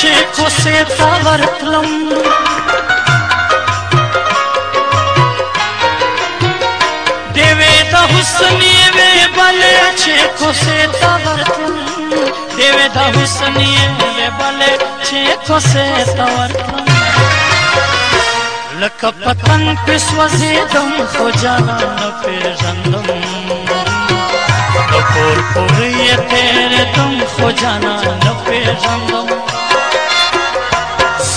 చేకు సీతావర్తలం దేవేద హుస్నియే బలే చేకు సీతావర్తలం దేవేద హుస్నియే బలే చేకు సీతావర్తలం లక పతంగ్ పిస్వజేదం ఖుజాన పిరందం कपूर पुरी तेरे तुम खो जाना न पे रंगम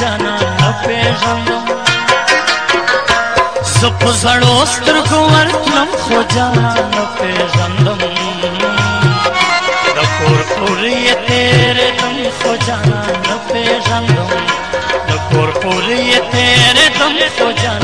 जाना अपे गम सुप सड़ोस्त्र कुंवर तेरे तुम हो जाना तेरे तुम हो जाना।